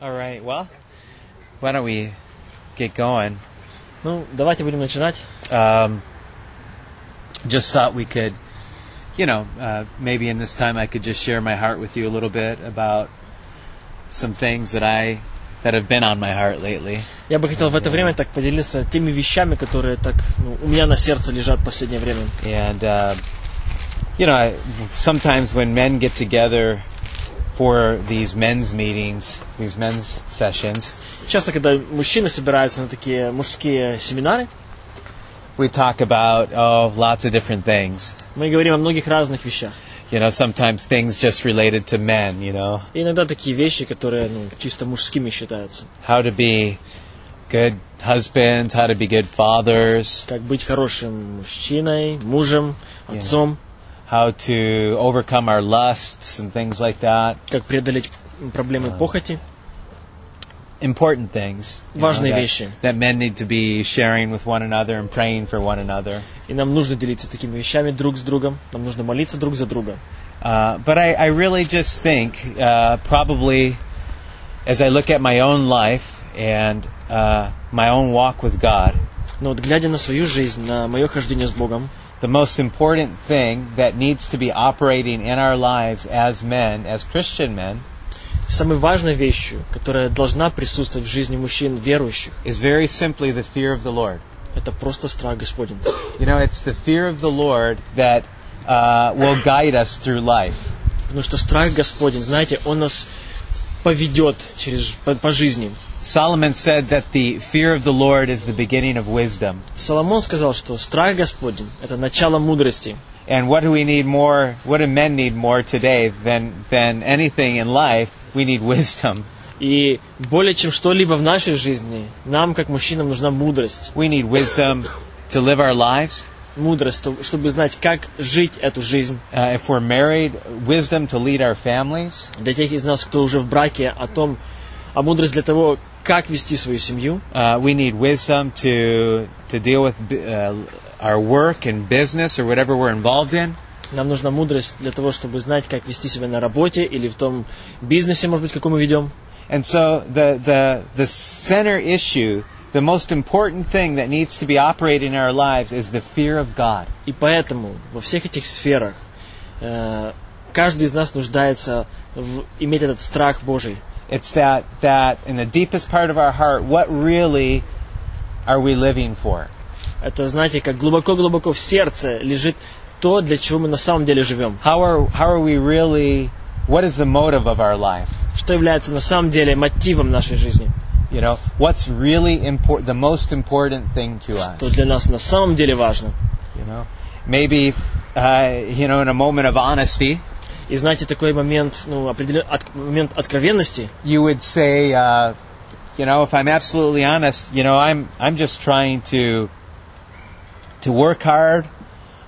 All right. Well, why don't we get going? Ну, давайте будем начинать. Um, just thought we could, you know, uh, maybe in this time I could just share my heart with you a little bit about some things that I that have been on my heart lately. Я бы хотел в это время так поделиться теми вещами, которые так ну, у меня на сердце лежат в последнее время. And uh, you know, I, sometimes when men get together for these men's meetings, these men's sessions, Часто, когда мужчины собираются на такие мужские семинары, we talk about oh lots of different things. мы говорим о многих разных вещах. You know, sometimes things just related to men. You know, И иногда такие вещи, которые ну, чисто мужскими считаются. how to be good husbands, how to be good fathers, Как быть хорошим мужчиной, мужем, отцом, how to overcome our lusts and things like that. как преодолеть проблемы похоти. Important things. you know, Важные that, вещи. that men need to be sharing with one another and praying for one another. И нам нужно делиться такими вещами друг с другом. Нам нужно молиться друг за друга. Uh, but I, I really just think, uh, probably, as I look at my own life and uh, my own walk with God, Но вот глядя на свою жизнь, на мое хождение с Богом, the most important thing that needs to be operating in our lives as men, as Christian men, самой важной вещью, которая должна присутствовать в жизни мужчин верующих, is very simply the fear of the Lord. это просто страх Господень. You know, it's the fear of the Lord that uh, will guide us through life. Потому что страх Господень, знаете, Он нас поведет через, по, по жизни. Solomon said that the fear of the Lord is the beginning of wisdom. Соломон сказал, что страх Господень – это начало мудрости. And what do we need more? What do men need more today than than anything in life? We need wisdom. И более чем что-либо в нашей жизни, нам, как мужчинам, нужна мудрость. We need wisdom to live our lives. Мудрость, то- чтобы знать, как жить эту жизнь. Uh, if we're married, wisdom to lead our families. Для тех из нас, кто уже в браке, о том, а мудрость для того, как вести свою семью. Uh, we need wisdom to to deal with uh, our work and business or whatever we're involved in. Нам нужна мудрость для того, чтобы знать, как вести себя на работе или в том бизнесе, может быть, какой мы ведем. And so the the the center issue, the most important thing that needs to be operating in our lives is the fear of God. И поэтому во всех этих сферах э, каждый из нас нуждается в иметь этот страх Божий. It's that that in the deepest part of our heart, what really are we living for? Это, знаете, как глубоко-глубоко в сердце лежит то, для чего мы на самом деле живем. How are how are we really? What is the motive of our life? Что является на самом деле мотивом нашей жизни. You know, what's really important? The most important thing to Что us. для нас на самом деле важно. You know, maybe uh, you know, in a moment of honesty, И знаете, такой момент, ну, определен, от- момент откровенности, you would say, uh, you know, if I'm absolutely honest, you know, I'm I'm just trying to to work hard,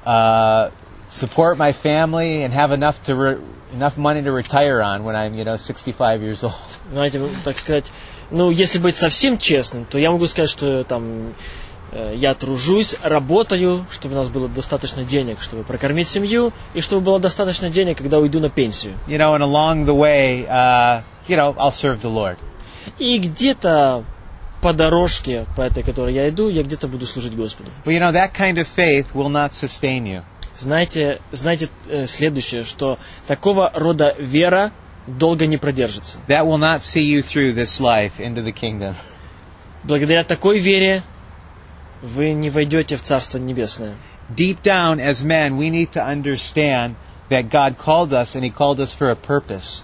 uh, support my family, and have enough to re- enough money to retire on when I'm, you know, 65 years old. знаете, ну, так сказать, ну, если быть совсем честным, то я могу сказать, что там э, я тружусь, работаю, чтобы у нас было достаточно денег, чтобы прокормить семью, и чтобы было достаточно денег, когда уйду на пенсию. You know, and along the way, uh, you know, I'll serve the Lord. И где-то по дорожке, по этой, которой я иду, я где-то буду служить Господу. But you know, that kind of faith will not sustain you. Знаете, знаете э, следующее, что такого рода вера долго не продержится. That will not see you through this life into the kingdom. Благодаря такой вере вы не войдете в Царство Небесное. Deep down, as men, we need to understand that God called us and He called us for a purpose.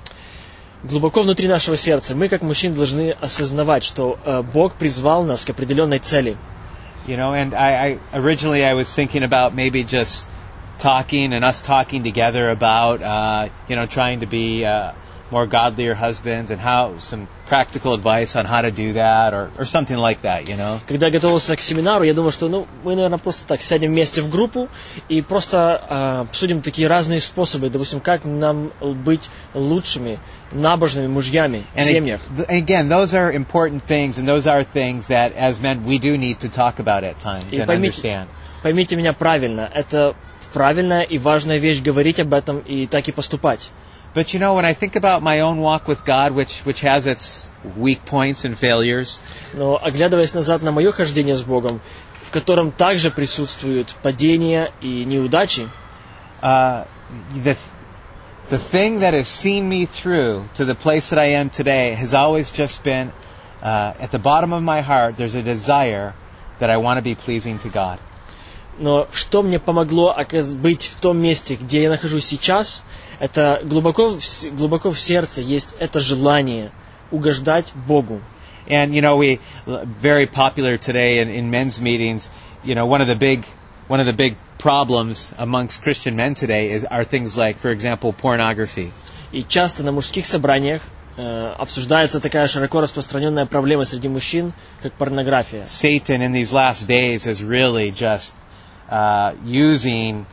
Глубоко внутри нашего сердца мы, как мужчины, должны осознавать, что э, Бог призвал нас к определенной цели. You know, and I, I originally I was thinking about maybe just talking and us talking together about, uh, you know, trying to be uh, more godlier husbands and how some practical advice on how to do that or, or something like that, you know. Когда я готовился к семинару, я думал, что ну, мы, наверное, просто так сядем вместе в группу и просто э, обсудим такие разные способы, допустим, как нам быть лучшими, набожными мужьями в And семьях. ag- again, those are important things, and those are things that, as men, we do need to talk about at times И and поймите- understand. Поймите меня правильно, это правильная и важная вещь говорить об этом и так и поступать. But you know, when I think about my own walk with God, which which has its weak points and failures, Но оглядываясь назад на мое хождение с Богом, в котором также присутствуют падения и неудачи, uh, the the thing that has seen me through to the place that I am today has always just been uh, at the bottom of my heart. There's a desire that I want to be pleasing to God. но что мне помогло оказ- быть в том месте, где я нахожусь сейчас, это глубоко глубоко в сердце есть это желание угождать Богу. And you know, we very popular today in, in men's meetings. You know, one of the big one of the big problems amongst Christian men today is are things like, for example, pornography. И часто на мужских собраниях э, обсуждается такая широко распространенная проблема среди мужчин, как порнография. Satan in these last days is really just uh, using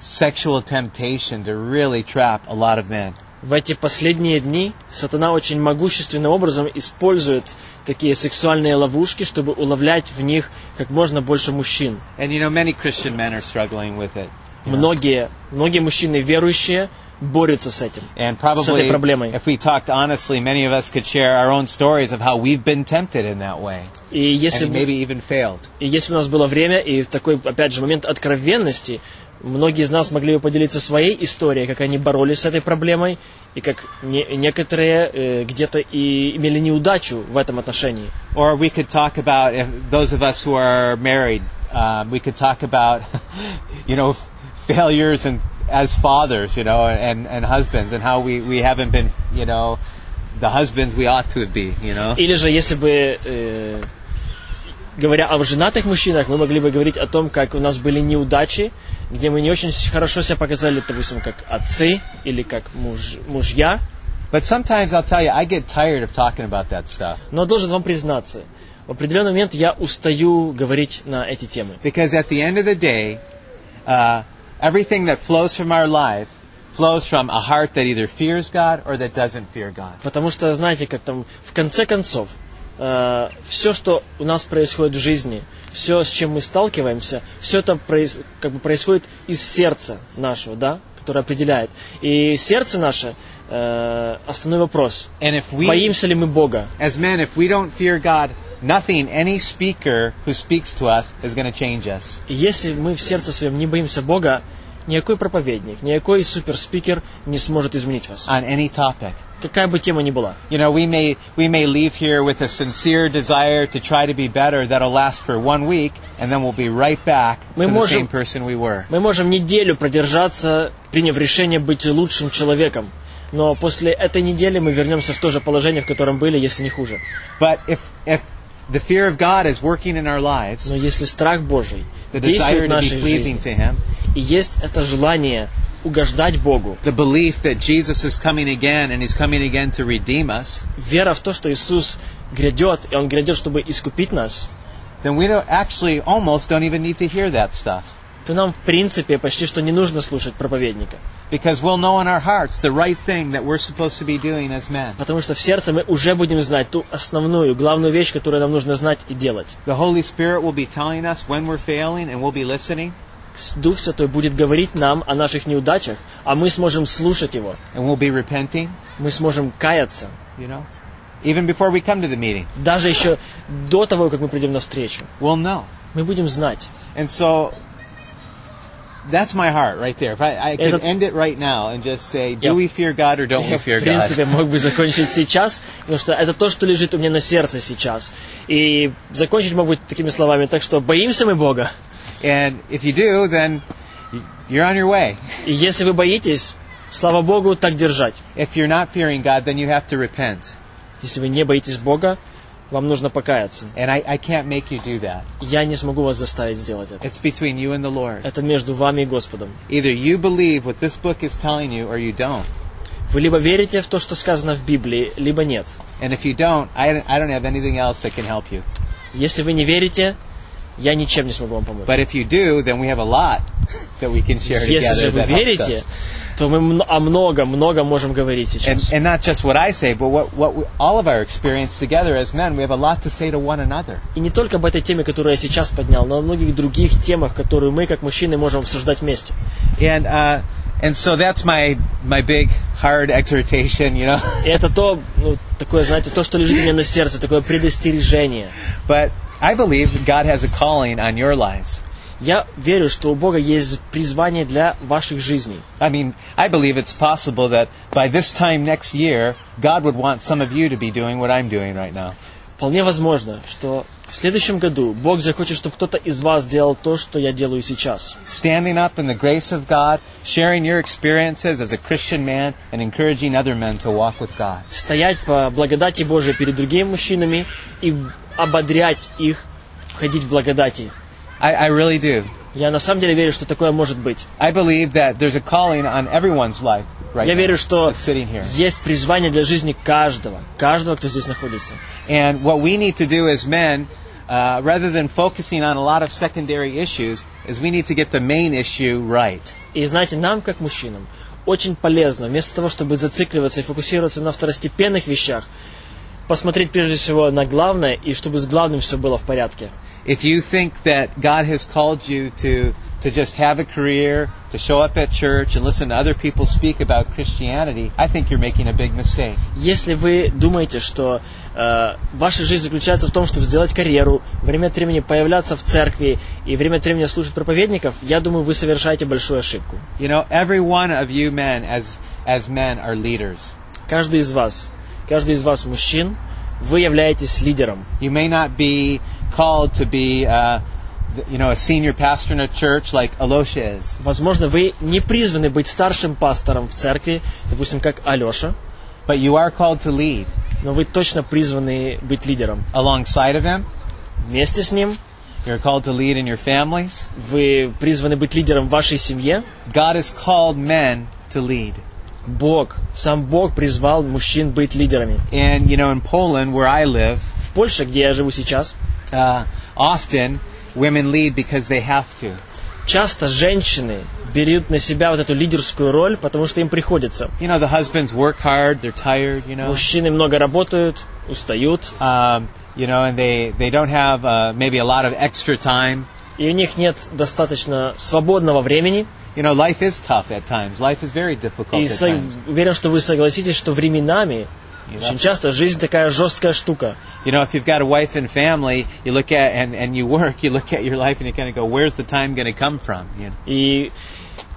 sexual temptation to really trap a lot of men. В эти последние дни сатана очень могущественным образом использует такие сексуальные ловушки, чтобы уловлять в них как можно больше мужчин. And you know, many Christian men are struggling with it. Многие, многие мужчины верующие борются с этим. And с этой probably, проблемой. if we talked honestly, many of us could share our own stories of how we've been tempted in that way, И если, and maybe even failed. и если у нас было время и такой, опять же, момент откровенности, многие из нас могли бы поделиться своей историей, как они боролись с этой проблемой, и как не- некоторые э, где-то и имели неудачу в этом отношении. Or we could talk about if those of us who are married. Um, we could talk about, you know, failures and as fathers, you know, and and husbands, and how we we haven't been, you know, the husbands we ought to be, you know. Или же, если бы, э, говоря о женатых мужчинах, мы могли бы говорить о том, как у нас были неудачи, где мы не очень хорошо себя показали, допустим, как отцы или как муж- мужья. But sometimes I'll tell you, I get tired of talking about that stuff Но должен вам признаться, в определенный момент я устаю говорить на эти темы. because at the end of the day, uh, everything that flows from our life flows from a heart that either fears God or that doesn't fear God. Потому что, знаете, как там, в конце концов, все, что у нас происходит в жизни, все, с чем мы сталкиваемся, все это проис- как бы происходит из сердца нашего, да, которое определяет. И сердце наше, э, основной вопрос, we боимся ли мы Бога? as men, if we don't fear God, nothing, any speaker who speaks to us is going to change us. Если мы в сердце своем не боимся Бога, никакой проповедник, никакой суперспикер не сможет изменить вас. on any topic. Какая бы тема ни была. You know, we may we may leave here with a sincere desire to try to be better that'll last for one week, and then we'll be right back Мы to the можем- same person we were. Мы можем неделю продержаться, приняв решение быть лучшим человеком. Но после этой недели мы вернемся в то же положение, в котором были, если не хуже. But if if the fear of God is working in our lives, Но если страх Божий the действует в нашей pleasing жизни, to Him, и есть это желание угождать Богу, the belief that Jesus is coming again and He's coming again to redeem us, вера в то, что Иисус грядет, и Он грядет, чтобы искупить нас, then we don't actually almost don't even need to hear that stuff. то нам, в принципе, почти что не нужно слушать проповедника. Because we'll know in our hearts the right thing that we're supposed to be doing as men. Потому что в сердце мы уже будем знать ту основную, главную вещь, которую нам нужно знать и делать. The Holy Spirit will be telling us when we're failing and we'll be listening Дух Святой будет говорить нам о наших неудачах, а мы сможем слушать Его. and we'll be repenting, Мы сможем каяться. you know. Even before we come to the meeting, Даже еще до того, как мы придем на встречу. we'll know. Мы будем знать. And so that's my heart right there. If I, I could end it right now and just say, do Yep. we fear God or don't we fear в принципе, God? мог бы закончить сейчас, потому что это то, что лежит у меня на сердце сейчас. И закончить мог быть такими словами. Так что боимся мы Бога. And if you do, then y- you're on your way. И если вы боитесь, слава Богу, так держать. If you're not fearing God, then you have to repent. Если вы не боитесь Бога, вам нужно покаяться. And I, I can't make you do that. Я не смогу вас заставить сделать это. It's between you and the Lord. Это между вами и Господом. Either you believe what this book is telling you or you don't. Вы либо верите в то, что сказано в Библии, либо нет. And if you don't, I, I don't have anything else that can help you. Если вы не верите, я ничем не смогу вам помочь. But if you do, then we have a lot that we can share Если же вы верите, то мы о многом, много можем говорить And, сейчас. and not just what I say, but what, what we, all of our experience together as men, we have a lot to say to one another. И не только об этой теме, которую я сейчас поднял, но о многих других темах, которые мы, как мужчины, можем обсуждать вместе. And uh, and so that's my my big hard exhortation, you know. Это то, ну, такое, знаете, то, что лежит у меня на сердце, такое предостережение. But I believe God has a calling on your lives. Я верю, что у Бога есть призвание для ваших жизней. I mean, I believe it's possible that by this time next year, God would want some of you to be doing what I'm doing right now. Вполне возможно, что в следующем году Бог захочет, чтобы кто-то из вас делал то, что я делаю сейчас. Standing up in the grace of God, sharing your experiences as a Christian man, and encouraging other men to walk with God. Стоять по благодати Божией перед другими мужчинами и ободрять их ходить в благодати. I, I really do. Я на самом деле верю, что такое может быть. I believe that there's a calling on everyone's life right Я верю, что есть призвание для жизни каждого, каждого, кто здесь находится. And what we need to do as men, uh, rather than focusing on a lot of secondary issues, is we need to get the main issue right. И знаете, нам, как мужчинам, очень полезно, вместо того, чтобы зацикливаться и фокусироваться на второстепенных вещах, посмотреть прежде всего на главное, и чтобы с главным все было в порядке. If you think that God has called you to to just have a career, to show up at church and listen to other people speak about Christianity, I think you're making a big mistake. Если вы думаете, что э, ваша жизнь заключается в том, чтобы сделать карьеру, время от времени появляться в церкви и время от времени слушать проповедников, я думаю, вы совершаете большую ошибку. You know, every one of you men as as men are leaders. Каждый из вас, каждый из вас мужчин, вы являетесь лидером. You may not be called to be uh, th- you know, a senior pastor in a church like Alosha is. Возможно, вы не призваны быть старшим пастором в церкви, допустим, как Алеша, But you are called to lead но вы точно призваны быть лидером. alongside of him. Вместе с ним You're called to lead in your families. вы призваны быть лидером в вашей семье. God has called men to lead. Бог, сам Бог призвал мужчин быть лидерами. And you know, in Poland, where I live, В Польше, где я живу сейчас, uh, often women lead because they have to. часто женщины берут на себя вот эту лидерскую роль, потому что им приходится. You know, the husbands work hard, they're tired, you know, Мужчины много работают, устают, um, you know, and they they don't have uh, maybe a lot of extra time. и у них нет достаточно свободного времени. You know, life is tough at times. Life is very difficult И at times. уверен, что вы согласитесь, что временами You очень know? часто жизнь такая жесткая штука. You know, if you've got a wife and family, you look at and and you work, you look at your life and you kind of go, where's the time going to come from? You know? И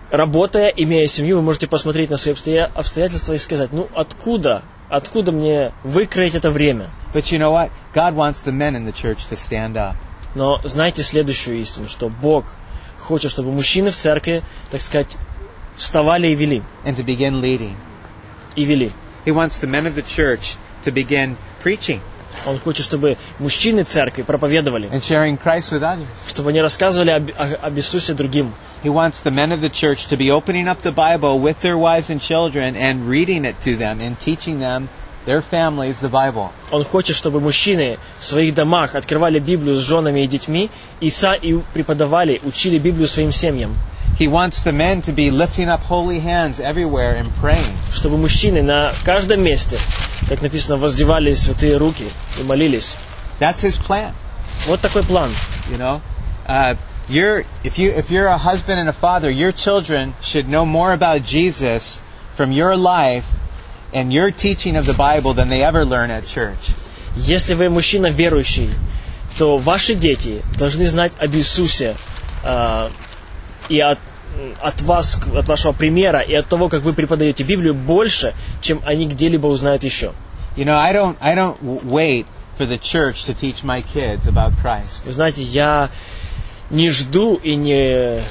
работая, имея семью, вы можете посмотреть на свои обстоя- обстоятельства и сказать, ну откуда, откуда мне выкроить это время? But you know what? God wants the men in the church to stand up. Но знайте следующую истину, что Бог хочет, чтобы мужчины в церкви, так сказать, вставали и вели. and to begin leading. И вели. He wants the men of the church to begin preaching Он хочет, чтобы мужчины церкви проповедовали, and sharing Christ with others. чтобы они рассказывали об, о- об Иисусе другим. He wants the men of the church to be opening up the Bible with their wives and children and reading it to them and teaching them, their families, the Bible. Он хочет, чтобы мужчины в своих домах открывали Библию с женами и детьми и, са, и преподавали, учили Библию своим семьям. He wants the men to be lifting up holy hands everywhere and praying. Чтобы мужчины на каждом месте, как написано, воздевали святые руки и молились. That's his plan. Вот такой план. You know, uh, you're if you if you're a husband and a father, your children should know more about Jesus from your life and your teaching of the Bible than they ever learn at church. Если вы мужчина верующий, то ваши дети должны знать об Иисусе а, и от, от вас, от вашего примера и от того, как вы преподаете Библию, больше, чем они где-либо узнают еще. You know, I don't I don't wait for the church to teach my kids about Christ. Вы знаете, я не жду и не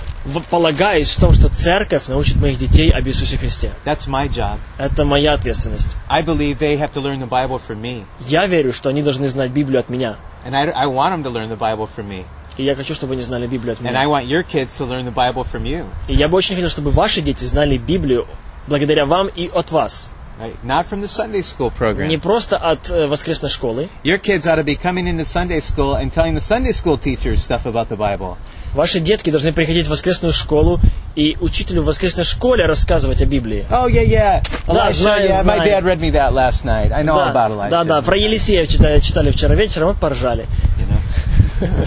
полагаюсь в том, что церковь научит моих детей об Иисусе Христе. That's my job. Это моя ответственность. I believe they have to learn the Bible from me, Я верю, что они должны знать Библию от меня. and I, I want them to learn the Bible from me, И я хочу, чтобы они знали Библию от and I меня. want your kids to learn the Bible from you. И я бы очень хотел, чтобы ваши дети знали Библию благодаря вам и от вас. Right? Not from the Sunday school Не program. просто от э, воскресной школы. Your kids ought to be coming into Sunday school and telling the Sunday school teachers stuff about the Bible. Ваши детки должны приходить в воскресную школу и учителю в воскресной школе рассказывать о Библии. Oh yeah, yeah. Да, Elisha, знаю, yeah, my dad read me that last night. I know all about Elijah. да, да, про Елисея читали, читали вчера вечером, вот поржали. You know?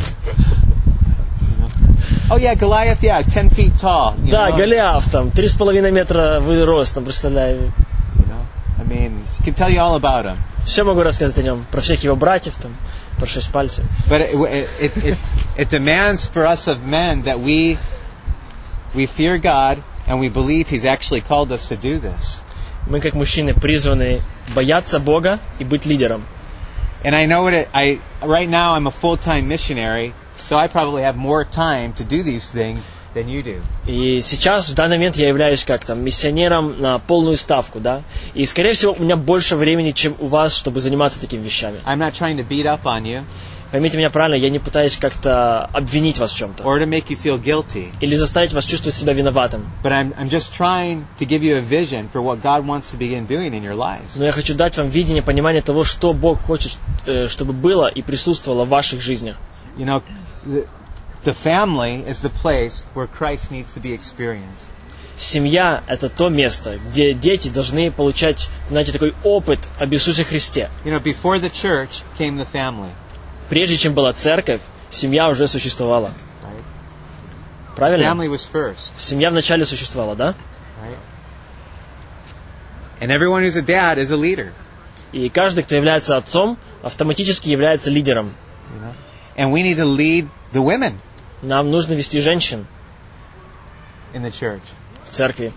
Oh yeah, Goliath. Yeah, ten feet tall. you Да, know? Голиаф там, три с половиной метра вы ростом, представляю. can tell you all about him. Все могу рассказать о нем, про всех его братьев, там, про шесть пальцев. But it, it, it, it, it demands for us of men that we we fear God and we believe He's actually called us to do this. Мы, как мужчины, призваны бояться Бога и быть лидером. And I know what it, I right now I'm a full-time missionary, so I probably have more time to do these things Than you do. И сейчас, в данный момент, я являюсь как там миссионером на полную ставку, да. И, скорее всего, у меня больше времени, чем у вас, чтобы заниматься такими вещами. I'm not trying to beat up on you Поймите меня правильно, я не пытаюсь как-то обвинить вас в чем-то. or to make you feel guilty, Или заставить вас чувствовать себя виноватым. but I'm I'm just trying to give you a vision for what God wants to begin doing in your lives. Но я хочу дать вам видение, понимание того, что Бог хочет, э, чтобы было и присутствовало в ваших жизнях. You know, the, family is the place where Christ needs to be experienced. Семья – это то место, где дети должны получать, знаете, такой опыт об Иисусе Христе. You know, before the church came the family, Прежде чем была церковь, семья уже существовала. right? Правильно? Family was first, Семья вначале существовала, да? right? And everyone who's a dad is a leader. И каждый, кто является отцом, автоматически является лидером. You know, and we need to lead the women Нам нужно вести женщин in the church. в церкви.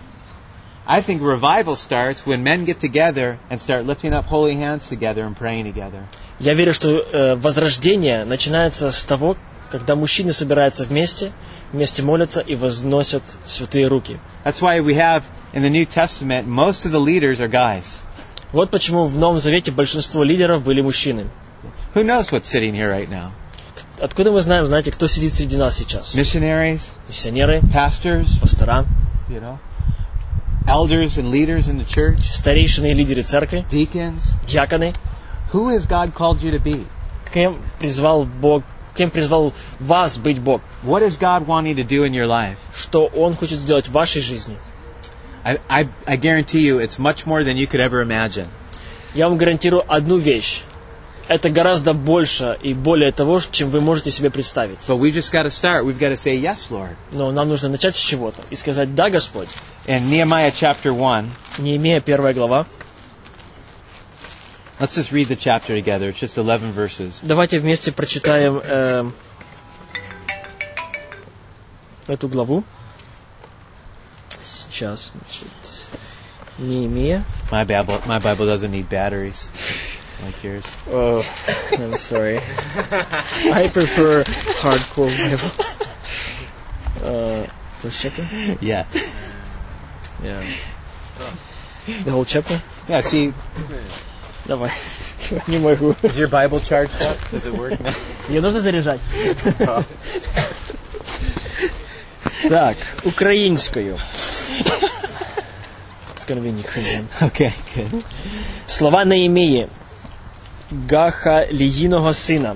I think revival starts when men get together and start lifting up holy hands together and praying together. Я верю, что э, возрождение начинается с того, когда мужчины собираются вместе, вместе молятся и возносят святые руки. That's why we have in the New Testament most of the leaders are guys. Вот почему в Новом Завете большинство лидеров были мужчины. Who knows what's sitting here right now? Откуда мы знаем, знаете, кто сидит среди нас сейчас? Missionaries, Миссионеры, pastors, пастора, you know, elders and leaders in the church, старейшины и лидеры церкви, deacons. диаконы. Who has God called you to be? Кем призвал Бог, кем призвал вас быть Бог? What is God wanting to do in your life? Что Он хочет сделать в вашей жизни? I, I, I guarantee you it's much more than you could ever imagine. Я вам гарантирую одну вещь. Это гораздо больше и более того, чем вы можете себе представить. But we just got to start. We've got to say, yes, Lord. Но нам нужно начать с чего-то и сказать «Да, Господь». In Nehemiah chapter 1, Неемия, первая глава. let's just read the chapter together. It's just 11 verses. Давайте вместе прочитаем э, эту главу. Сейчас, значит, Неемия. My Bible, my Bible doesn't need batteries like yours. Oh, I'm sorry. I prefer hardcore Bible. Uh, first chapter? Yeah. Yeah. The whole chapter? Yeah, see, Давай. Не могу. is your Bible charged up? Does it work now? Ее нужно заряжать. Так, українською. It's gonna be in Ukrainian. okay, good. Слова Неємії, Гахаліїного сина.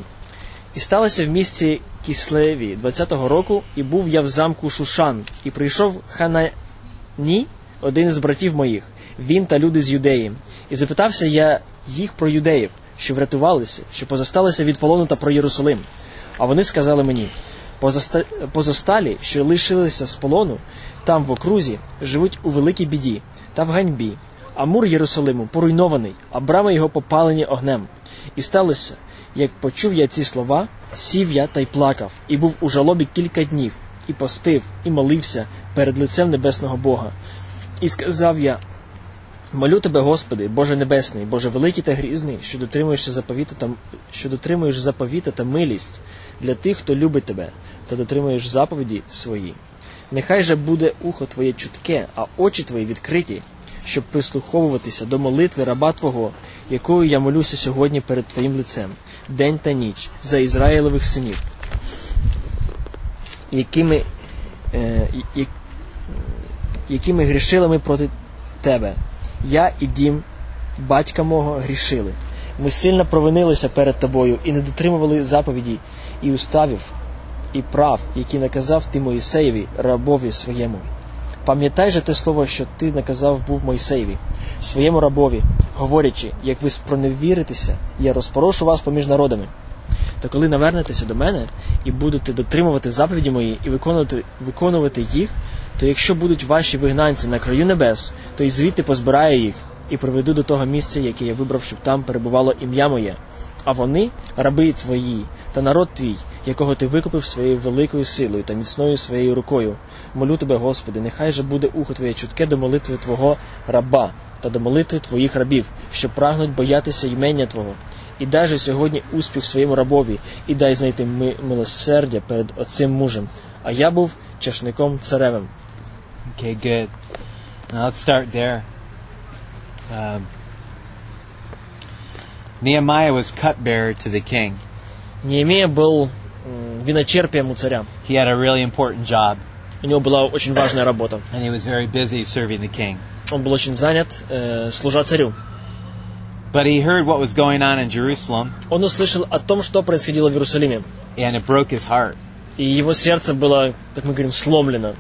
І сталося в місті Кислеві 20-го року, і був я в замку Шушан, і прийшов Ханані, один із братів моїх, він та люди з юдеї. І запитався я їх про юдеїв, що врятувалися, що позосталися від полону та про Єрусалим. А вони сказали мені: «Позоста- позосталі, що лишилися з полону, там в окрузі, живуть у великій біді та в ганьбі. А мур Єрусалиму поруйнований, а брами його попалені огнем. І сталося, як почув я ці слова, сів я та й плакав, і був у жалобі кілька днів, і постив, і молився перед лицем небесного Бога. І сказав я: Молю тебе, Господи, Боже Небесний, Боже великий та грізний, що дотримуєшся заповіта та що дотримуєш заповіта та милість для тих, хто любить тебе, та дотримуєш заповіді свої. Нехай же буде ухо твоє чутке, а очі твої відкриті, щоб прислуховуватися до молитви раба Твого, якою я молюся сьогодні перед Твоїм лицем, день та ніч, за Ізраїлевих синів, якими, е, якими грішили ми проти Тебе. Я і дім батька мого грішили. Ми сильно провинилися перед тобою і не дотримували заповіді і уставів, і прав, які наказав ти Моїсеєві, рабові своєму. Пам'ятай же те слово, що ти наказав був Мойсеєві, своєму рабові, говорячи, як ви спроневіритеся, я розпорошу вас поміж народами. Та коли навернетеся до мене і будете дотримувати заповіді мої і виконувати, виконувати їх, то якщо будуть ваші вигнанці на краю небес, то й звідти позбираю їх, і приведу до того місця, яке я вибрав, щоб там перебувало ім'я моє. А вони раби твої та народ твій, якого ти викупив своєю великою силою та міцною своєю рукою. Молю тебе, Господи, нехай же буде ухо твоє чутке до молитви Твого раба та до молитви твоїх рабів, що прагнуть боятися ймення Твого. І дай же сьогодні успіх своєму рабові, і дай знайти ми- милосердя перед оцим мужем. А я був чашником царевим. Okay, good. Now let's start there. Um, Nehemiah was cupbearer to the king. Неемия был виночерпием у царя. He had a really important job, У него была очень важная работа. and he was very busy serving the king. Он был очень занят, э, служа царю. But he heard what was going on in Jerusalem, Он услышал о том, что происходило в Иерусалиме. and it broke his heart. И его сердце было, как мы говорим, сломлено.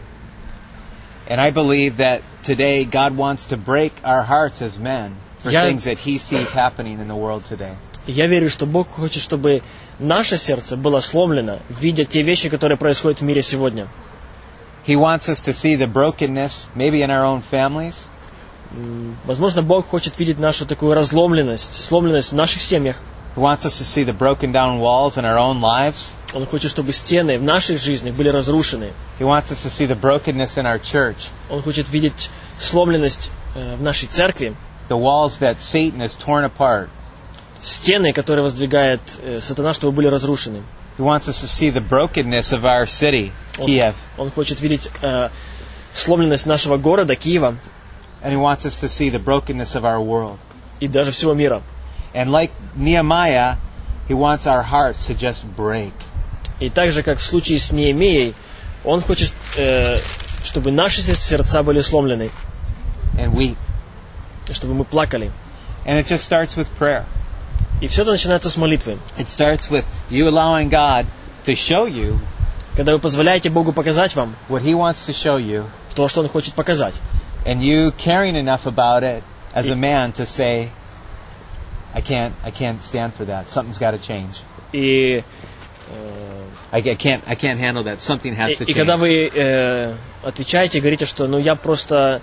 And I believe that today God wants to break our hearts as men for Я- things that he sees happening in the world today. И я верю, что Бог хочет, чтобы наше сердце было сломлено, видя те вещи, которые происходят в мире сегодня. He wants us to see the brokenness, maybe in our own families, Возможно, Бог хочет видеть нашу такую разломленность, сломленность в наших семьях. He wants us to see the broken down walls in our own lives. Он хочет, чтобы стены в наших жизнях были разрушены. He wants us to see the brokenness in our church, Он хочет видеть сломленность э, в нашей церкви, the walls that Satan has torn apart. Стены, которые воздвигает э, сатана, чтобы были разрушены. He wants us to see the brokenness of our city, Он, Kiev, он хочет видеть э, сломленность нашего города, Киева, and he wants us to see the brokenness of our world. и даже всего мира. And like Nehemiah, he wants our hearts to just break. И так же, как в случае с Неемией, он хочет, э, чтобы наши сердца были сломлены, and и чтобы мы плакали. And it just starts with prayer. И все это начинается с молитвы. It starts with you allowing God to show you Когда вы позволяете Богу показать вам what He wants to show you, то, что Он хочет показать. and you caring enough about it as a man to say, I can't, I can't stand for that. Something's got to change. И, э, I, I can't, I can't handle that. Something has to и, и когда change. вы э, отвечаете, говорите, что ну я просто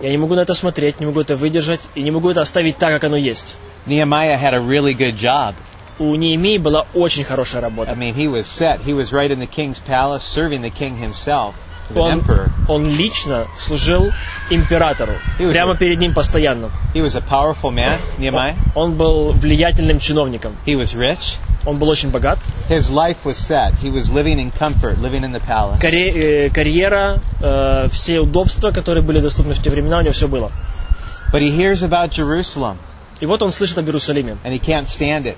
я не могу на это смотреть, не могу это выдержать и не могу это оставить так, как оно есть. Nehemiah had a really good job. У Неемии была очень хорошая I работа. mean, he was set. He was right in the king's palace, serving the king himself Он, он лично служил императору, прямо перед ним постоянно. He was a powerful man, Nehemiah. Он был влиятельным чиновником. He was rich. Он был очень богат. His life was set. He was living in comfort, living in the palace. Каре- э, карьера, э, все удобства, которые были доступны в те времена, у него все было. But he hears about Jerusalem, И вот он слышит об Иерусалиме. and he can't stand it.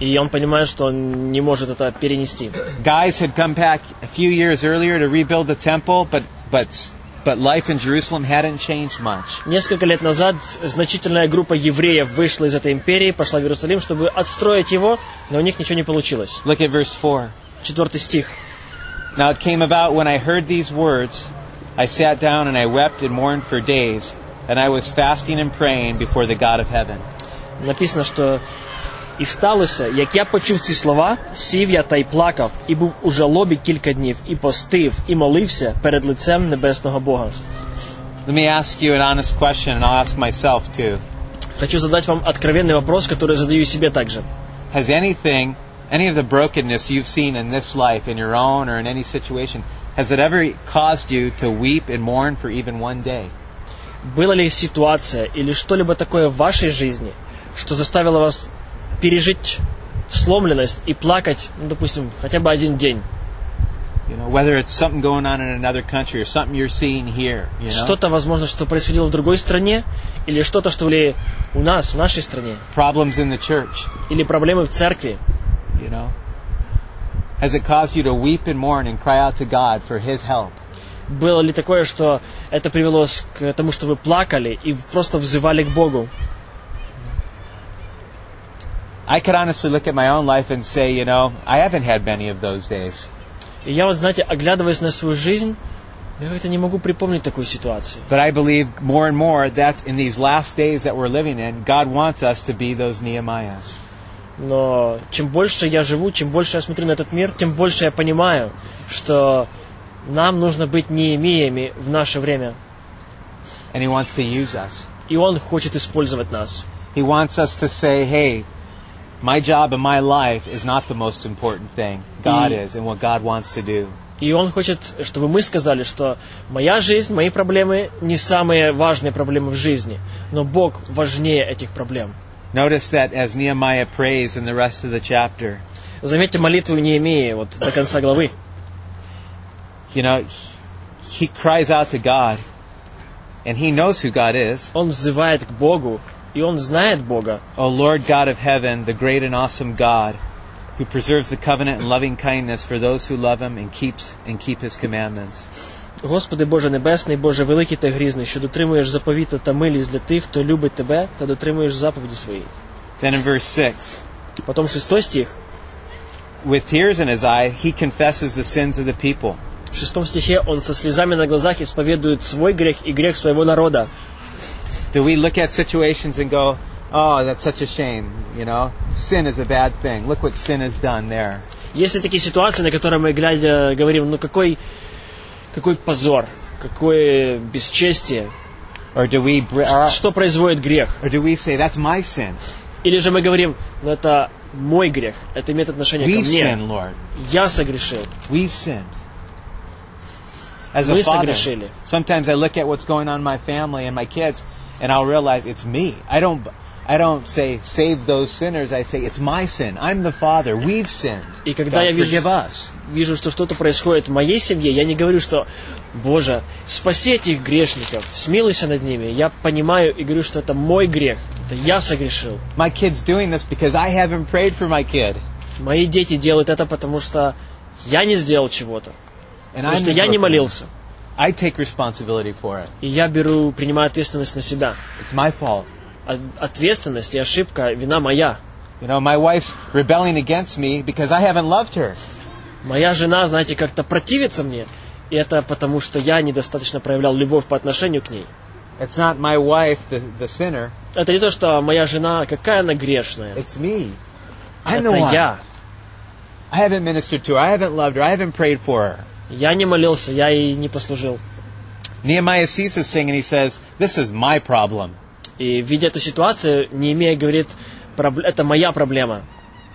И он понимает, что он не может это перенести. Guys had come back a few years earlier to rebuild the temple, but but but life in Jerusalem hadn't changed much. Несколько лет назад значительная группа евреев вышла из этой империи, пошла в Иерусалим, чтобы отстроить его, но у них ничего не получилось. Look at verse 4. Четвертый стих. Now it came about when I heard these words, I sat down and I wept and mourned for days, and I was fasting and praying before the God of heaven. Написано, що І сталося, як я почув ці слова, сів я та й плакав, і був у жалобі кілька днів, і постив, і молився перед лицем небесного Бога. Let me ask you an honest question, and I'll ask myself too. Хочу задать вам откровенный вопрос, который задаю и себе также. Has anything, any of the brokenness you've seen in this life, in your own or in any situation, has it ever caused you to weep and mourn for even one day? Была ли ситуация или что-либо такое в вашей жизни, что заставило вас пережить сломленность и плакать, ну, допустим, хотя бы один день? You know, whether it's something going on in another country or something you're seeing here, you know? Что-то, возможно, что происходило в другой стране, или что-то, что ли у нас, в нашей стране, Problems in the church, или проблемы в церкви. you know? Has it caused you to weep and mourn and cry out to God for His help? Было ли такое, что это привело к тому, что вы плакали и просто взывали к Богу? я вот, знаете, оглядываясь на свою жизнь, я как-то не могу припомнить такую ситуацию. But I believe more and more that's in these last days that we're living in, God wants us to be those Nehemiahs. Но чем больше я живу, чем больше я смотрю на этот мир, тем больше я понимаю, что нам нужно быть неемиями в наше время. And He wants to use us. и Он хочет использовать нас. He wants us to say, hey, my job in my life is not the most important thing. God Mm. is and what God wants to do. И Он хочет, чтобы мы сказали, что моя жизнь, мои проблемы не самые важные проблемы в жизни, но Бог важнее этих проблем. Notice that as Nehemiah prays in the rest of the chapter, Заметьте молитву Неемии вот до конца главы. you know, he cries out to God and he knows who God is. Он взывает к Богу, и он знает Бога. O Lord God of heaven, the great and awesome God, who preserves the covenant and loving kindness for those who love him and keeps and keep his commandments. Господи Боже Небесний, Боже великий та грізний, що дотримуєш заповіта та милість для тих, хто любить Тебе та дотримуєш заповіді свої. Then in verse 6, Потом шестой стих. with tears in his eye, he confesses the sins of the people. В шестом стихе он со слезами на глазах исповедует свой грех и грех своего народа. Do we look at situations and go, oh, that's such a shame, you know? Sin is a bad thing. Look what sin has done there. Есть ли такие ситуации, на которые мы, глядя, говорим, ну какой, какой позор, какое бесчестие, Or do we, br- or, что производит грех? or do we say, that's my sin? Или же мы говорим, ну это мой грех, это имеет отношение We've ко мне, sinned, Lord. я согрешил, We've sinned. As a мы father, согрешили. sometimes I look at what's going on in my family and my kids, and I'll realize it's me. I don't, I don't say save those sinners. I say it's my sin. I'm the father. We've sinned. И когда God, я вижу, вижу, что что-то происходит в моей семье, я не говорю, что Боже, спаси этих грешников, смилуйся над ними. Я понимаю и говорю, что это мой грех, это я согрешил. My kid's doing this because I haven't prayed for my kid, Мои дети делают это, потому что я не сделал чего-то, потому что я не молился. I take responsibility for it. И я беру, принимаю ответственность на себя. It's my fault. Ответственность и ошибка, вина моя. You know, my wife's rebelling against me because I haven't loved her. Моя жена, знаете, как-то противится мне, и это потому, что я недостаточно проявлял любовь по отношению к ней. It's not my wife, the, the sinner. Это не то, что моя жена, какая она грешная. It's me. I'm Это the one. я. I haven't ministered to her. I haven't loved her. I haven't prayed for her. Я не молился, я ей не послужил. Nehemiah sees this thing and he says, This is my problem. И видя эту ситуацию, Неемия говорит, «Пробл- это моя проблема.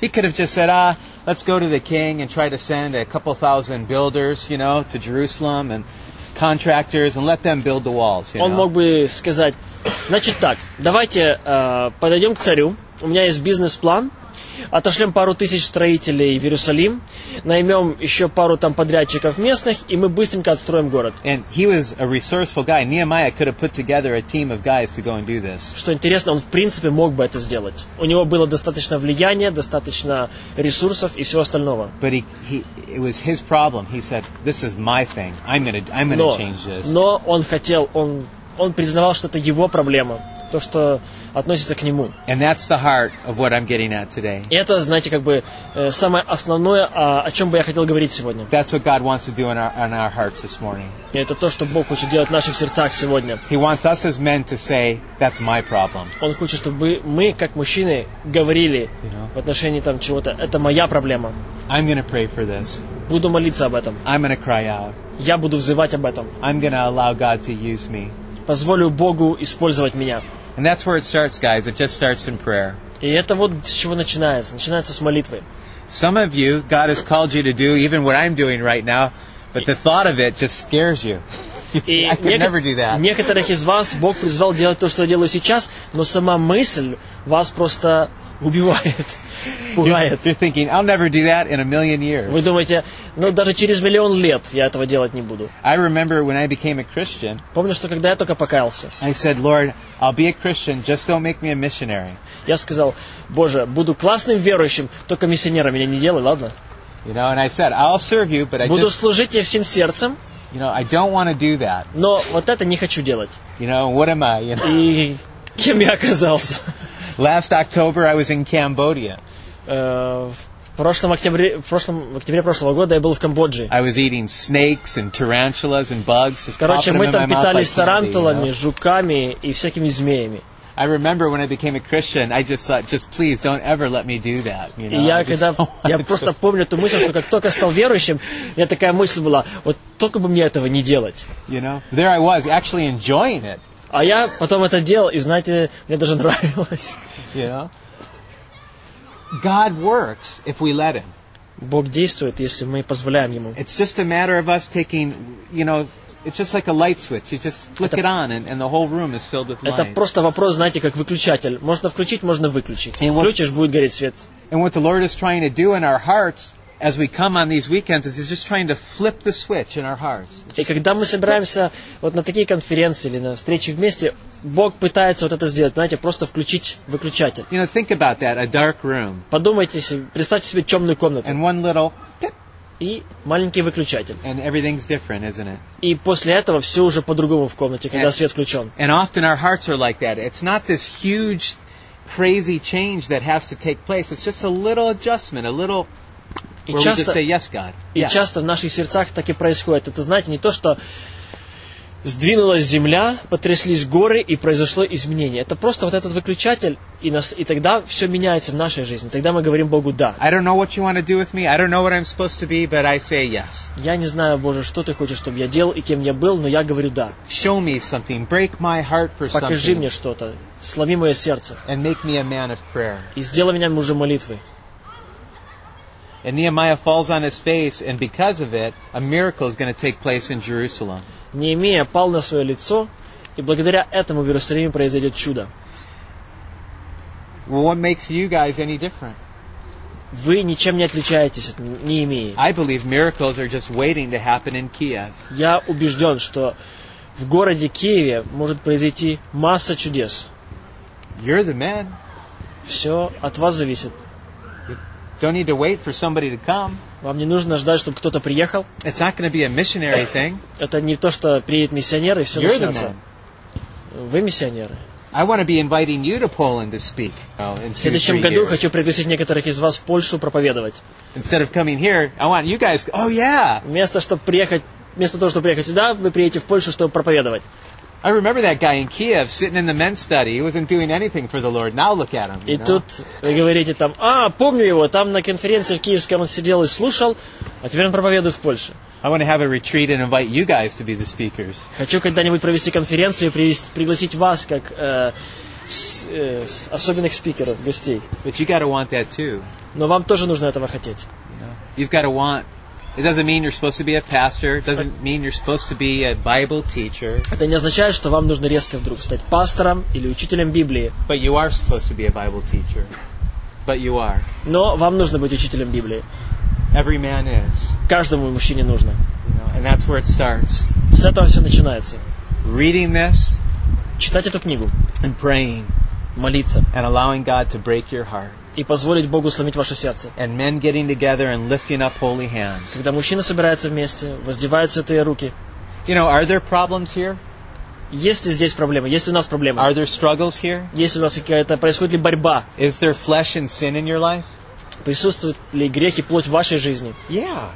He could have just said, Ah, let's go to the king and try to send a couple thousand builders, you know, to Jerusalem and contractors and let them build the walls. You Он know? мог бы сказать, значит так, давайте э, подойдем к царю, у меня есть бизнес-план, отошлем пару тысяч строителей в Иерусалим, наймем еще пару там подрядчиков местных, и мы быстренько отстроим город. And he was a resourceful guy. Nehemiah could have put together a team of guys to go and do this. Что интересно, он в принципе мог бы это сделать. У него было достаточно влияния, достаточно ресурсов и всего остального. But he, he, it was his problem. He said, "This is my thing. I'm gonna, I'm gonna Но, change this." но он хотел, он, он признавал, что это его проблема, то, что относится к нему. And that's the heart of what I'm getting at today. И это, знаете, как бы э, самое основное, а, о чем бы я хотел говорить сегодня. That's what God wants to do in our, in our hearts this morning. И это то, что Бог хочет делать в наших сердцах сегодня. He wants us as men to say, "That's my problem." Он хочет, чтобы мы, как мужчины, говорили You know, в отношении там чего-то. Это моя проблема. I'm gonna pray for this. Буду молиться об этом. I'm gonna cry out. Я буду взывать об этом. I'm gonna allow God to use me. Позволю Богу использовать меня. And that's where it starts, guys. It just starts in prayer. И это вот с чего начинается. Начинается с молитвы. Some of you, God has called you to do even what I'm doing right now, but the thought of it just scares you. И I could неко- never do that. некоторых из вас Бог призвал делать то, что я делаю сейчас, но сама мысль вас просто убивает, пугает. you're thinking, I'll never do that in a million years. Вы думаете, ну даже через миллион лет я этого делать не буду. I remember when I became a Christian, Помню, что когда я только покаялся, I said, Lord, I'll be a Christian, just don't make me a missionary. я сказал, Боже, буду классным верующим, только миссионером меня не делай, ладно? You know, and I said, I'll serve you, but I Буду just, служить тебе всем сердцем, you know, I don't want to do that. но вот это не хочу делать. You know, what am I? You know, И кем я оказался? last October I was in Cambodia. Э, В прошлом октябре, в прошлом в октябре прошлого года я был в Камбодже. I was eating snakes and tarantulas and bugs, just Короче, popping мы them in там my mouth питались like candy, you тарантулами, know? жуками и всякими змеями. I remember when I became a Christian, I just thought, just please don't ever let me do that. You И know, я I just когда don't я want просто to. помню эту мысль, что как только стал верующим, у меня такая мысль была, вот только бы мне этого не делать. you know, there I was actually enjoying it. А я потом это делал, и знаете, мне даже нравилось. You know? God works if we let Him. Бог действует, если мы позволяем Ему. It's just a matter of us taking, you know, it's just like a light switch. You just flick Это- it on, and, and the whole room is filled with Это light. просто вопрос, знаете, как выключатель. Можно включить, можно выключить. Вот- Включишь, будет гореть свет. And what the Lord is trying to do in our hearts as we come on these weekends is He's just trying to flip the switch in our hearts. И когда мы собираемся вот на такие конференции или на встречи вместе, Бог пытается вот это сделать, знаете, просто включить выключатель. You know, think about that a dark room, Подумайте, себе- представьте себе темную комнату and one little pip, и маленький выключатель. and everything's different, isn't it? И после этого все уже по-другому в комнате, когда Э. свет включен. And often our hearts are like that. It's not this huge, crazy change that has to take place. It's just a little adjustment, a little И where часто, "Yes, God." и часто в наших сердцах так и происходит. Это, знаете, не то, что сдвинулась земля, потряслись горы и произошло изменение. Это просто вот этот выключатель, и, нас, и тогда все меняется в нашей жизни. Тогда мы говорим Богу «да». Я не знаю, Боже, что Ты хочешь, чтобы я делал и кем я был, но я говорю «да». Show me something. Break my heart for Покажи something. мне что-то, сломи мое сердце And make me a man of prayer. и сделай меня мужем молитвы. And Nehemiah falls on his face, and because of it, a miracle is going to take place in Jerusalem. Неемия пал на свое лицо, и благодаря этому в Иерусалиме произойдет чудо. Well, what makes you guys any different? Вы ничем не отличаетесь от Неемии. I believe miracles are just waiting to happen in Kiev. Я убежден, что в городе Киеве может произойти масса чудес. You're the men. Все от вас зависит. Don't need to wait for somebody to come. Вам не нужно ждать, чтобы кто-то приехал. It's not going to be a missionary thing. Это не то, что приедет миссионер и все You're начнется. Вы миссионеры. I want to be inviting you to Poland to speak. In В two, следующем году years. хочу пригласить некоторых из вас в Польшу проповедовать. Instead of coming here, I want you guys. Oh yeah, Вместо, чтобы приехать, вместо того, чтобы приехать сюда, вы приедете в Польшу, чтобы проповедовать. I remember that guy in Kiev sitting in the men's study. He wasn't doing anything for the Lord. Now look at him. И you know? тут вы говорите там, а, помню его, там на конференции в Киевском он сидел и слушал, а теперь он проповедует в Польше. I want to have a retreat and invite you guys to be the speakers. Хочу когда-нибудь провести конференцию и пригласить вас как э, с- э, с особенных спикеров, гостей. But you got to want that too. Но вам тоже нужно этого хотеть. You've got to want. It doesn't mean you're supposed to be a pastor. It doesn't mean you're supposed to be a Bible teacher. Это не означает, что вам нужно резко вдруг стать пастором или учителем Библии. But you are supposed to be a Bible teacher. But you are. Но вам нужно быть учителем Библии. Every man is. Каждому мужчине нужно. You know, and that's where it starts. С этого все начинается. Reading this Читать эту книгу, and praying молиться and allowing God to break your heart. И позволить Богу сломить ваше сердце. And men getting together and lifting up holy hands. Когда мужчины собираются вместе, воздевают святые руки. You know, are there problems here? Есть ли здесь проблемы? Есть ли у нас проблемы? Are there struggles here? Есть ли у нас какая-то, происходит ли борьба? Is there flesh and sin in your life? Присутствует ли грех и плоть в вашей жизни? Yeah.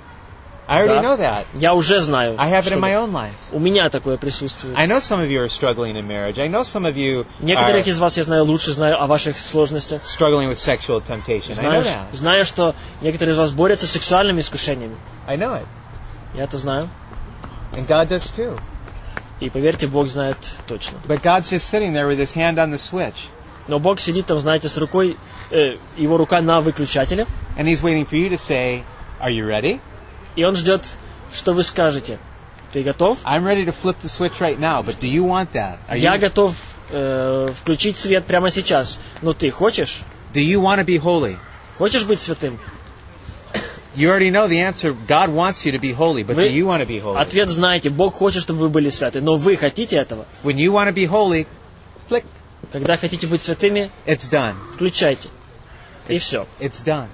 I already Да. know that. Я уже знаю. I have it что in my own life. У меня такое присутствует. I know some of you are struggling in marriage. I know some of you are Некоторых из вас я знаю лучше, знаю о ваших сложностях. struggling with sexual temptation. I know Знаю, that. знаю, что некоторые из вас борются с сексуальными искушениями. I know it. Я это знаю. And God does too. И поверьте, Бог знает точно. But God's just sitting there with his hand on the switch. Но Бог сидит там, знаете, с рукой, э, его рука на выключателе, And he's waiting for you to say, Are you ready? И он ждет, что вы скажете. Ты готов? I'm ready to flip the switch right now, but do you want that? Are Я you, готов э, включить свет прямо сейчас. Но ты хочешь? do you want to be holy? Хочешь быть святым? You already know the answer. God wants you to be holy, but Вы- do you want to be holy? Ответ знаете. Бог хочет, чтобы вы были святы. Но вы хотите этого? When you want to be holy, flick, Когда хотите быть святыми, it's done. включайте. И все. It's done.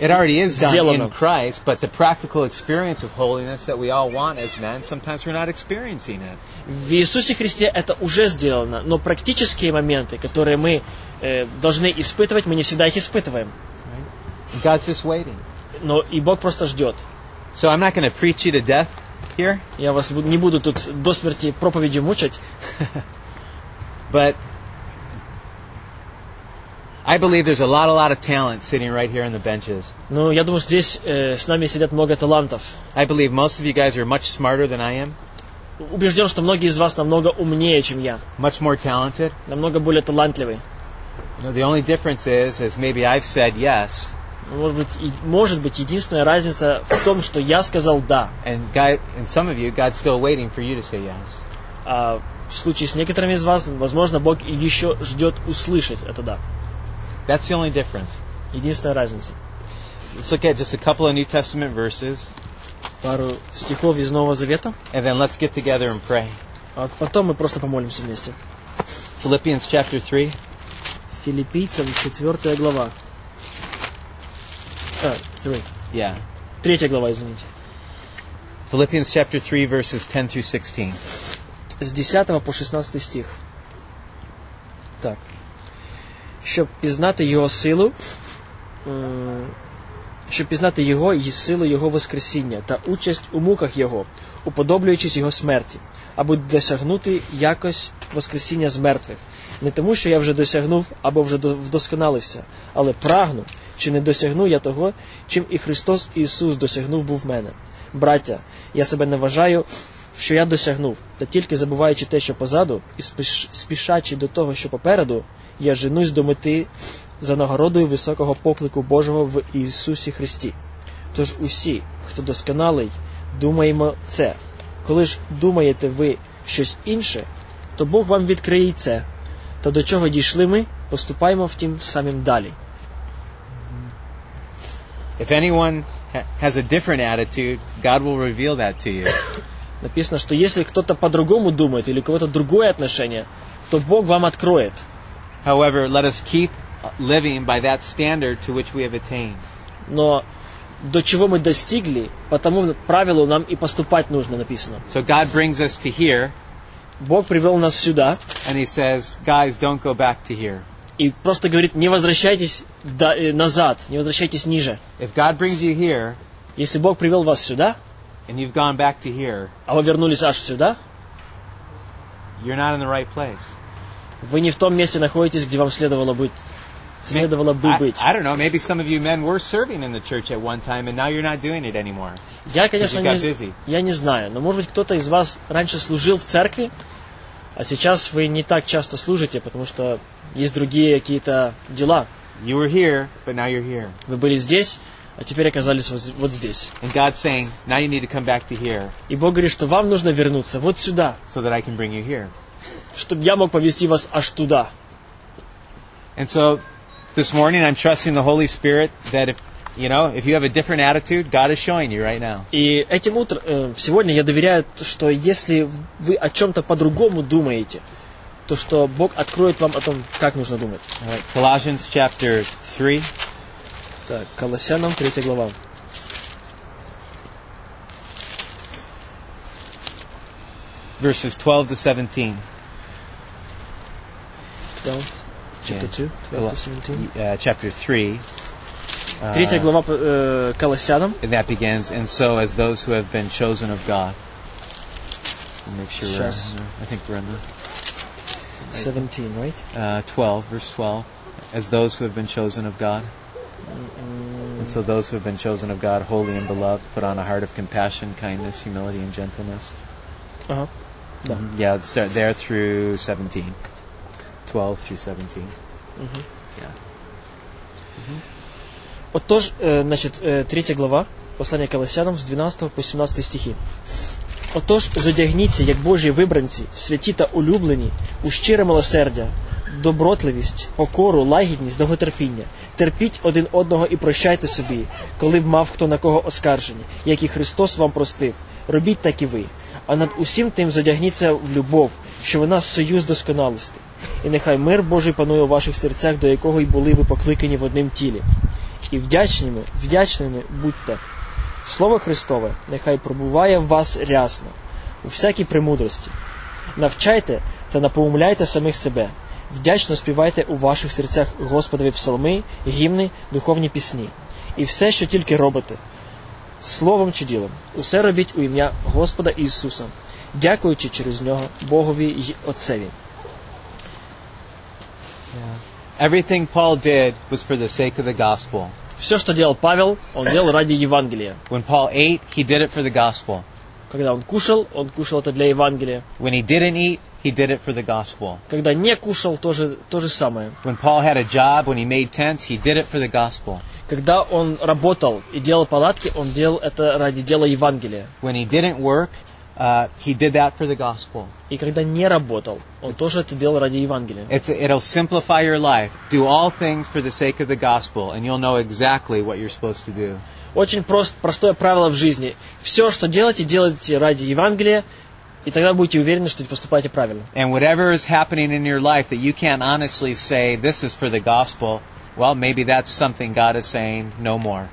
It already is done Сделано. in Christ, but the practical experience of holiness that we all want as men, sometimes we're not experiencing it. В Иисусе Христе это уже сделано, но практические моменты, которые мы э, должны испытывать, мы не всегда их испытываем. God's just waiting. Но и Бог просто ждет. So I'm not going to preach you to death here, Я вас не буду тут до смерти проповедью мучать, but I believe there's a lot, a lot of talent sitting right here on the benches. но я думаю, здесь э, с нами сидят много талантов. I believe most of you guys are much smarter than I am. убежден, что многие из вас намного умнее, чем я, much more talented. намного более талантливые. You know, the only difference is, is maybe I've said yes, Может быть, и- может быть, единственная разница в том, что я сказал «да», and God, and some of you, God's still waiting for you to say yes. а в случае с некоторыми из вас, возможно, Бог еще ждет услышать это «да». That's the only difference. Единственная разница. Let's look at just a couple of New Testament verses, Пару стихов из Нового Завета, and then let's get together and pray. а потом мы просто помолимся вместе. Philippians chapter 3. Филиппийцам 4 глава. А, three. Yeah. Третья глава, извините. Philippians chapter 3, verses 10 through 16. З 10 по 16 стих. Так. Щоб пізнати його силу, щоб пізнати його і силу його Воскресіння та участь у муках його, уподоблюючись його смерті, аби досягнути якось Воскресіння з мертвих. Не тому, що я вже досягнув або вже до- вдосконалився, але прагну, чи не досягну я того, чим і Христос Ісус досягнув був мене. Браття, я себе не вважаю, що я досягнув, та тільки забуваючи те, що позаду, і спіш- спішачи до того, що попереду, я женусь до мети за нагородою високого поклику Божого в Ісусі Христі. Тож усі, хто досконалий, думаємо це. Коли ж думаєте ви щось інше, то Бог вам відкриє це. Та до чого дійшли ми, поступаємо втім самим далі. If anyone has a different attitude, God will reveal that to you. Написано, что если кто-то по-другому думает или у кого-то другое отношение, то Бог вам откроет. However, let us keep living by that standard to which we have attained. Но до чего мы достигли, по тому правилу нам и поступать нужно, написано. So God brings us to here, Бог привел нас сюда and He says, guys, don't go back to here. и просто говорит, не возвращайтесь да- э, назад, не возвращайтесь ниже. If God brings you here, Если Бог привел вас сюда, and you've gone back to here, а вы вернулись аж сюда, you're not in the right place. Вы не в том месте находитесь, где вам следовало быть. Следовало бы I, быть. I don't know, maybe some of you men were serving in the church at one time, and now you're not doing it anymore. Я, конечно, не, busy. я не знаю, но может быть кто-то из вас раньше служил в церкви, а сейчас вы не так часто служите, потому что есть другие какие-то дела. You were here, but now you're here. Вы были здесь, а теперь оказались вот, вот здесь. And God's saying, now you need to come back to here И Бог говорит, что вам нужно вернуться вот сюда, so that I can bring you here. Чтобы я мог повести вас аж туда. And so this morning I'm trusting the Holy Spirit that if you know, if you have a different attitude, God is showing you right now. И этим утром, э, сегодня я доверяю, что если вы о чем-то по-другому думаете, то что Бог откроет вам о том, как нужно думать. Right, Colossians chapter 3, Так, Колоссянам 3 глава. verses 12 to 17. 12, chapter Yeah. 2, 12 to 17. Uh, chapter 3. uh, Третья глава э, Колоссянам. And that begins, and so as those who have been chosen of God. Let me Make sure we're, Сейчас. I think we're in the 17, right? uh, 12, verse 12. As those who have been chosen of God. М, And so those who have been chosen of God, holy and beloved, put on a heart of compassion, kindness, humility, and gentleness. Ага. Mhm. Yeah, let's start there through 17. 12 through 17. Мгм. Yeah. Отож, е, значить, е, третя глава, послання Колосянам з 12 по 17 стихи. Отож, зодягніться, як Божі вибранці, святі та улюблені, у щире милосердя, добротливість, покору, лагідність, довготерпіння. Терпіть один одного і прощайте собі, коли б мав хто на кого оскаржені, як і Христос вам простив. Робіть так і ви. А над усім тим зодягніться в любов, що вона союз досконалості. І нехай мир Божий панує у ваших серцях, до якого й були ви покликані в одним тілі і вдячними, вдячними будьте. Слово Христове нехай пробуває в вас рясно, у всякій премудрості. Навчайте та напоумляйте самих себе. Вдячно співайте у ваших серцях Господові псалми, гімни, духовні пісні. І все, що тільки робите, словом чи ділом, усе робіть у ім'я Господа Ісуса, дякуючи через нього Богові й Отцеві. Everything Paul did was for the sake of the gospel. Все, что делал Павел, он делал ради Евангелия. When Paul ate, he did it for the gospel. Когда он кушал, он кушал это для Евангелия. When he didn't eat, he did it for the gospel. Когда не кушал, тоже то же самое. When Paul had a job, when he made tents, he did it for the gospel. Когда он работал и делал палатки, он делал это ради дела Евангелия. When he didn't work, uh, he did that for the gospel. И когда не работал, он тоже это делал ради Евангелия. It's, it'll simplify your life. Do all things for the sake of the gospel, and you'll know exactly what you're supposed to do. Очень прост, простое правило в жизни. Все, что делаете, делайте ради Евангелия, и тогда будете уверены, что поступаете правильно. And whatever is happening in your life that you can't honestly say, this is for the gospel, well, maybe that's something God is saying, no more.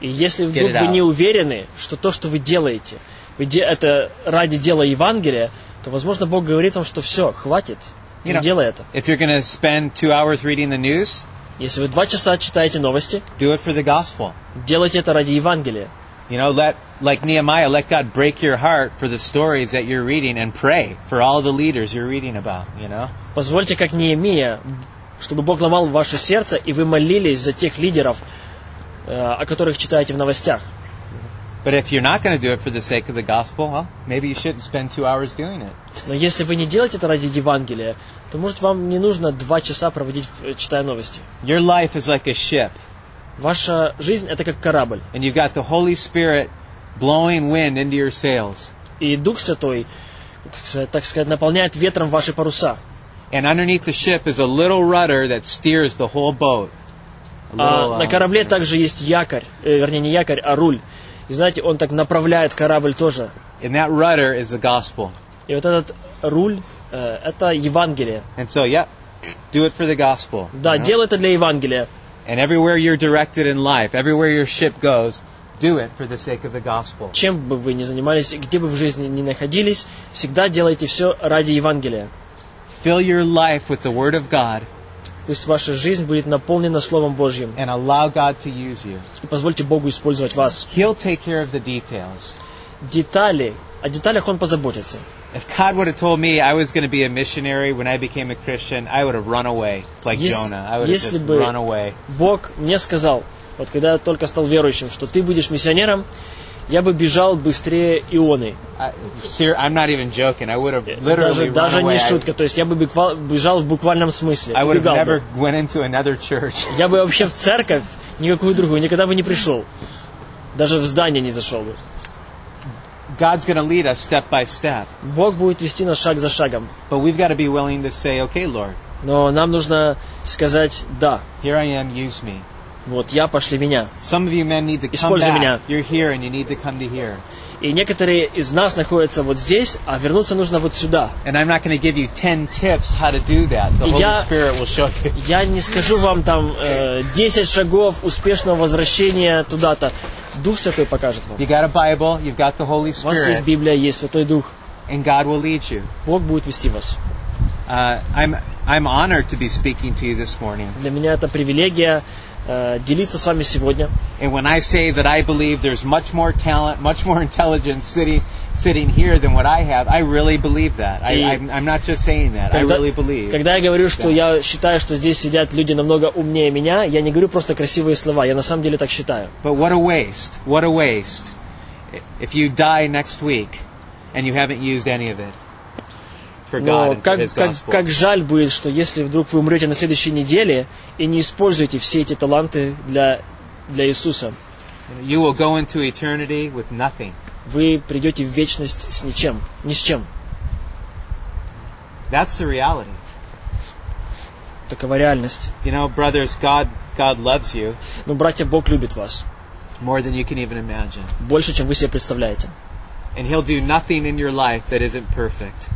И если Get вдруг it вы out. не уверены, что то, что вы делаете, вы де- это ради дела Евангелия, то, возможно, Бог говорит вам, что все, хватит, не You know- делай это. If you're going to spend two hours reading the news, Если вы два часа читаете новости, do it for the gospel. делайте это ради Евангелия. You know, let, like Nehemiah, let God break your heart for the stories that you're reading and pray for all the leaders you're reading about, you know? Позвольте, как Неемия, чтобы Бог ломал ваше сердце, и вы молились за тех лидеров, э, о которых читаете в новостях. But if you're not going to do it for the sake of the gospel, well, maybe you shouldn't spend two hours doing it. Но если вы не делаете это ради Евангелия, то, может, вам не нужно два часа проводить, э, читая новости. Your life is like a ship, Ваша жизнь – это как корабль. and you've got the Holy Spirit blowing wind into your sails. И Дух Святой, так сказать, наполняет ветром ваши паруса. And underneath the ship is a little rudder that steers the whole boat. A А little, на uh, корабле также есть якорь, э, вернее не якорь, а руль. И знаете, он так направляет корабль тоже. and that rudder is the gospel. И вот этот руль э, это Евангелие. And so, yep, do it for the gospel. Да, you know? делай это для Евангелия. And everywhere you're directed in life, everywhere your ship goes, do it for the sake of the gospel. Чем бы вы ни занимались, где бы в жизни ни находились, всегда делайте все ради Евангелия. Fill your life with the Word of God Пусть ваша жизнь будет наполнена Словом Божьим. and allow God to use you. И позвольте Богу использовать вас. He'll take care of the details. Детали, о деталях Он позаботится. If God would have told me I was going to be a missionary when I became a Christian, I would have run away like Yes- Jonah. I would have если just бы- run away. Бог мне сказал, вот когда я только стал верующим, что ты будешь миссионером, я бы бежал быстрее Ионы. Ser- I'm not even joking. I would have literally Даже, даже не шутка, то есть я бы бежал в буквальном смысле. I would have never went into another church. Я бы вообще в церковь, никакую другую, никогда бы не пришел. Даже в здание не зашел бы. God's going to lead us step by step, Бог будет вести нас шаг за шагом. but we've got to be willing to say, "Okay, Lord, Но нам нужно сказать «да». here I am. Use me." Вот я, пошли меня. Some of you men need to come Используй меня. You're here and you need to come to here. И некоторые из нас находятся вот здесь, а вернуться нужно вот сюда. And I'm not going to give you 10 tips how to do that. The Holy Я-. Я не скажу вам там э, 10 шагов успешного возвращения туда-то. Дух Святой покажет вам. You got a Bible, you've got the Holy У вас есть Библия, есть Святой Дух. and God will lead you. Бог будет вести вас. Uh, I'm I'm honored to be speaking to you this morning. Для меня это привилегия делиться с вами сегодня. And when I say that I believe there's much more talent, much more intelligence sitting sitting here than what I have, I really believe that. I, И- I'm, I'm not just saying that. I Когда, really believe. когда я говорю, что Да. я считаю, что здесь сидят люди намного умнее меня, я не говорю просто красивые слова, я на самом деле так считаю. But what a waste! What a waste! If you die next week and you haven't used any of it for God Но как, как, как жаль будет, что если вдруг вы умрете на следующей неделе и не используете все эти таланты для, для Иисуса, You will go into eternity with nothing. вы придете в вечность с ничем, ни с чем. That's the reality. Такова реальность. You know, brothers, God God loves you Но, братья, Бог любит вас more than you can even imagine. больше, чем вы себе представляете. And He'll do nothing in your life that isn't perfect.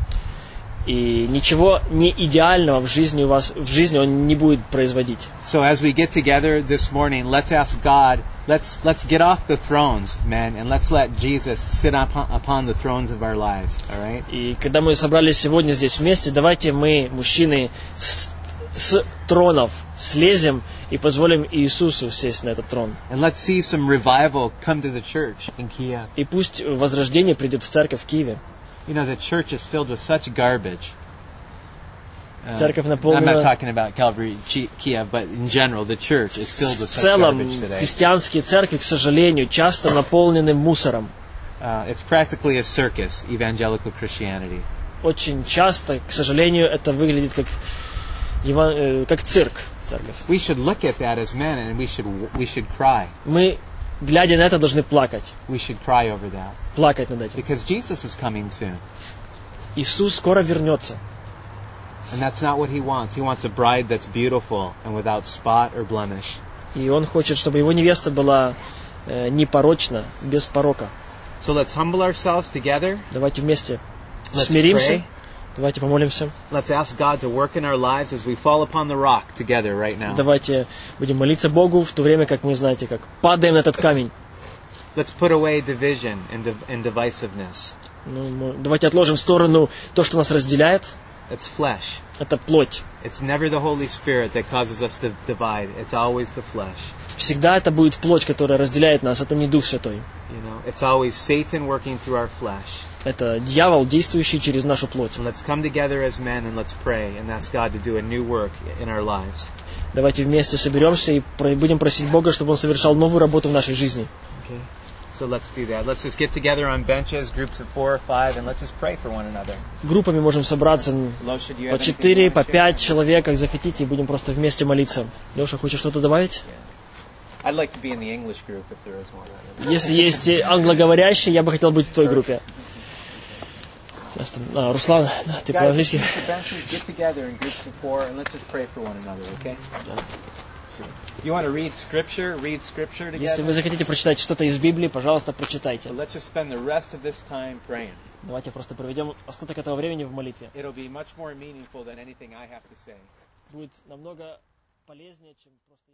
И ничего не идеального в жизни у вас, в жизни Он не будет производить. So as we get together this morning, let's ask God, let's let's get off the thrones, men, and let's let Jesus sit upon, upon the thrones of our lives, all right? И когда мы собрались сегодня здесь вместе, давайте мы, мужчины, с, с тронов слезем и позволим Иисусу сесть на этот трон. And let's see some revival come to the church in Kiev. И пусть возрождение придет в церковь в Киеве. You know, the church is filled with such garbage. Uh, Церковь I'm наполнена- not talking about Calvary Chi- Kiev, but in general, the church is filled with В such целом, garbage today. христианские церкви, к сожалению, часто наполнены мусором. Uh, it's practically a circus, evangelical Christianity. Очень часто, к сожалению, это выглядит как, ева- э, как цирк, церковь. We should look at that as men, and we should we should cry. Мы, глядя на это, должны плакать. We should cry over that Плакать над этим. because Jesus is coming soon, Иисус скоро вернется. and that's not what He wants. He wants a bride that's beautiful and without spot or blemish. И Он хочет, чтобы Его невеста была э, непорочна, без порока. So let's humble ourselves together. Давайте вместе Let's смиримся. pray. Давайте помолимся. Let's ask God to work in our lives as we fall upon the rock together right now. Давайте будем молиться Богу в то время, как мы, знаете, как падаем на этот камень. Let's put away division and, and divisiveness. Ну, давайте отложим в сторону то, что нас разделяет. It's flesh. Это плоть. It's never the Holy Spirit that causes us to divide. It's always the flesh. Всегда это будет плоть, которая разделяет нас. Это не Дух Святой. You know, it's always Satan working through our flesh. Это дьявол, действующий через нашу плоть. Давайте вместе соберемся и будем просить Бога, чтобы Он совершал новую работу в нашей жизни. Okay. So let's do that. Let's just get together on benches, groups of four or five, and let's just pray for one another. Группами можем собраться по четыре, по пять человек, как захотите, и будем просто вместе молиться. Леша, хочешь что-то добавить? I'd like to be in the English group if there is one. Если есть англоговорящие, я бы хотел быть в той группе. А, Руслан, ты по-английски? Если вы захотите прочитать что-то из Библии, пожалуйста, прочитайте. So let's just spend the rest of this time praying. Давайте просто проведем остаток этого времени в молитве. It'll be much more meaningful than anything I have to say. Будет намного полезнее, чем просто.